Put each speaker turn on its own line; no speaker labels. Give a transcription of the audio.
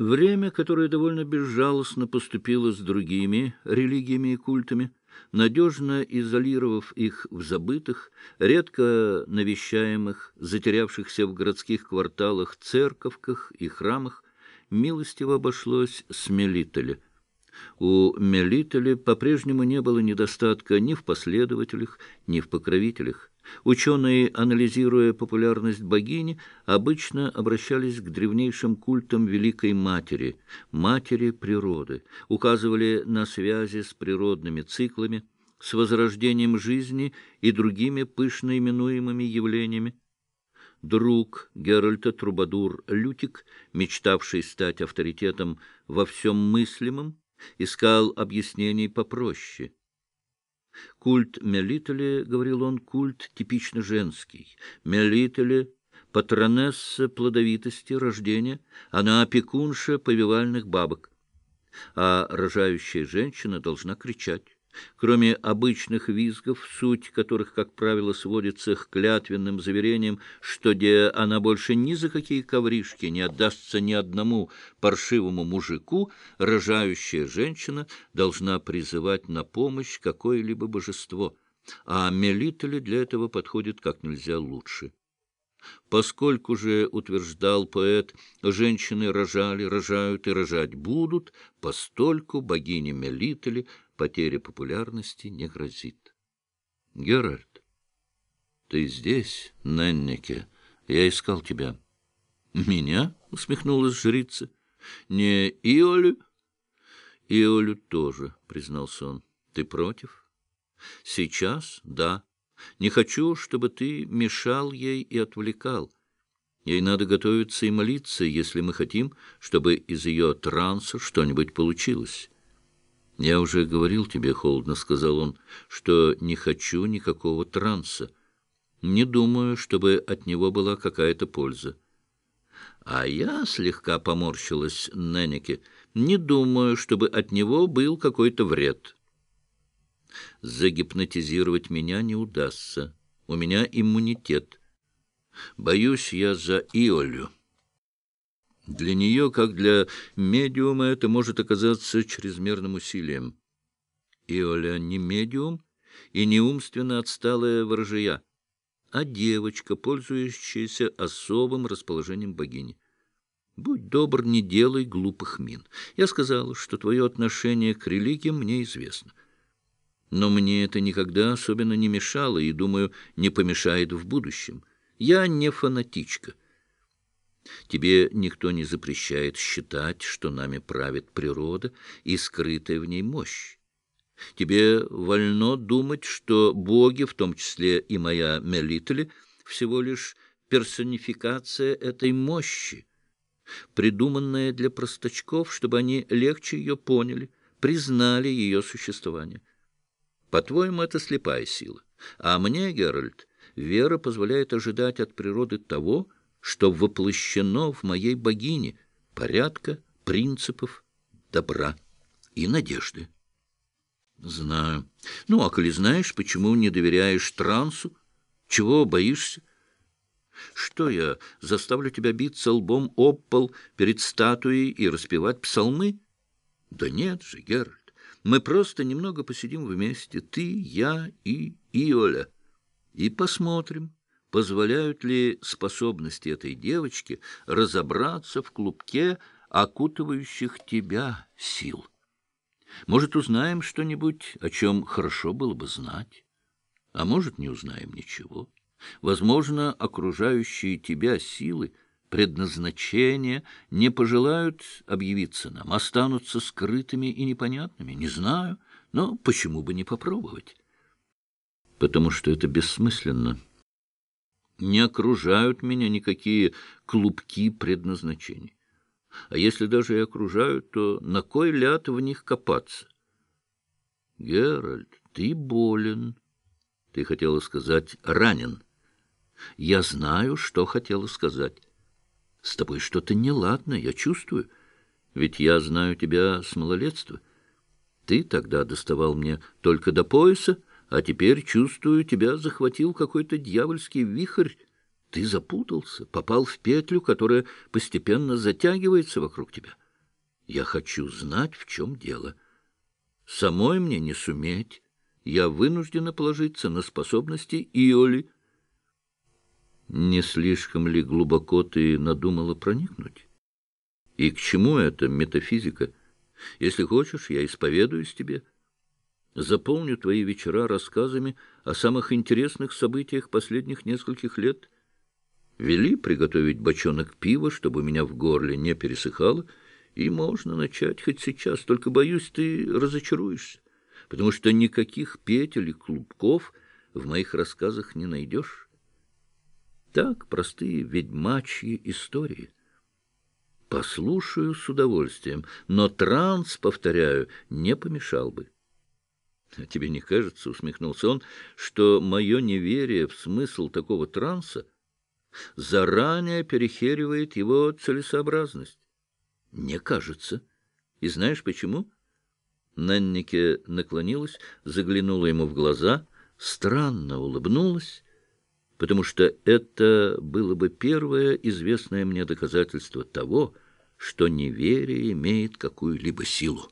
Время, которое довольно безжалостно поступило с другими религиями и культами, надежно изолировав их в забытых, редко навещаемых, затерявшихся в городских кварталах церковках и храмах, милостиво обошлось с Мелителя. У Мелителя по-прежнему не было недостатка ни в последователях, ни в покровителях. Ученые, анализируя популярность богини, обычно обращались к древнейшим культам Великой Матери, Матери природы, указывали на связи с природными циклами, с возрождением жизни и другими пышно именуемыми явлениями. Друг Геральта Трубадур Лютик, мечтавший стать авторитетом во всем мыслимом, искал объяснений попроще — Культ Мелителя, — говорил он, — культ типично женский. Мелителя — патронесса плодовитости, рождения, она опекунша повивальных бабок. А рожающая женщина должна кричать. Кроме обычных визгов, суть которых, как правило, сводится к клятвенным заверениям, что где она больше ни за какие ковришки не отдастся ни одному паршивому мужику, рожающая женщина должна призывать на помощь какое-либо божество, а Мелитоли для этого подходит как нельзя лучше. Поскольку же, утверждал поэт, женщины рожали, рожают и рожать будут, постольку богине Мелитоли потеря популярности не грозит. — Геральт, ты здесь, Неннике? Я искал тебя. — Меня? — усмехнулась жрица. — Не Иолю? — Иолю тоже, — признался он. — Ты против? — Сейчас — да. Не хочу, чтобы ты мешал ей и отвлекал. Ей надо готовиться и молиться, если мы хотим, чтобы из ее транса что-нибудь получилось. «Я уже говорил тебе, — холодно сказал он, — что не хочу никакого транса. Не думаю, чтобы от него была какая-то польза». А я слегка поморщилась Неннике. Не думаю, чтобы от него был какой-то вред. Загипнотизировать меня не удастся. У меня иммунитет. Боюсь я за Иолю. Для нее, как для медиума, это может оказаться чрезмерным усилием. Иоля не медиум и не умственно отсталая ворожия, а девочка, пользующаяся особым расположением богини. Будь добр, не делай глупых мин. Я сказал, что твое отношение к религиям мне известно. Но мне это никогда особенно не мешало и, думаю, не помешает в будущем. Я не фанатичка. Тебе никто не запрещает считать, что нами правит природа и скрытая в ней мощь. Тебе вольно думать, что боги, в том числе и моя Мелитли, всего лишь персонификация этой мощи, придуманная для простачков, чтобы они легче ее поняли, признали ее существование. По-твоему, это слепая сила. А мне, Геральт, вера позволяет ожидать от природы того, что воплощено в моей богине порядка, принципов, добра и надежды. Знаю. Ну, а коли знаешь, почему не доверяешь трансу? Чего боишься? Что я, заставлю тебя биться лбом об пол перед статуей и распевать псалмы? Да нет же, Геральт, мы просто немного посидим вместе, ты, я и Иоля, и посмотрим, позволяют ли способности этой девочки разобраться в клубке окутывающих тебя сил. Может, узнаем что-нибудь, о чем хорошо было бы знать, а может, не узнаем ничего. Возможно, окружающие тебя силы, предназначения не пожелают объявиться нам, останутся скрытыми и непонятными, не знаю, но почему бы не попробовать? Потому что это бессмысленно не окружают меня никакие клубки предназначений. А если даже и окружают, то на кой ляд в них копаться? Геральт, ты болен. Ты хотела сказать «ранен». Я знаю, что хотела сказать. С тобой что-то неладно, я чувствую. Ведь я знаю тебя с малолетства. Ты тогда доставал мне только до пояса, а теперь, чувствую, тебя захватил какой-то дьявольский вихрь. Ты запутался, попал в петлю, которая постепенно затягивается вокруг тебя. Я хочу знать, в чем дело. Самой мне не суметь. Я вынуждена положиться на способности Иоли. Не слишком ли глубоко ты надумала проникнуть? И к чему эта метафизика? Если хочешь, я исповедуюсь тебе. Заполню твои вечера рассказами о самых интересных событиях последних нескольких лет. Вели приготовить бочонок пива, чтобы у меня в горле не пересыхало, и можно начать хоть сейчас, только, боюсь, ты разочаруешься, потому что никаких петель и клубков в моих рассказах не найдешь. Так простые ведьмачьи истории. Послушаю с удовольствием, но транс, повторяю, не помешал бы. — Тебе не кажется, — усмехнулся он, — что мое неверие в смысл такого транса заранее перехеривает его целесообразность? Не кажется. И знаешь почему? Наннике наклонилась, заглянула ему в глаза, странно улыбнулась, потому что это было бы первое известное мне доказательство того, что неверие имеет какую-либо силу.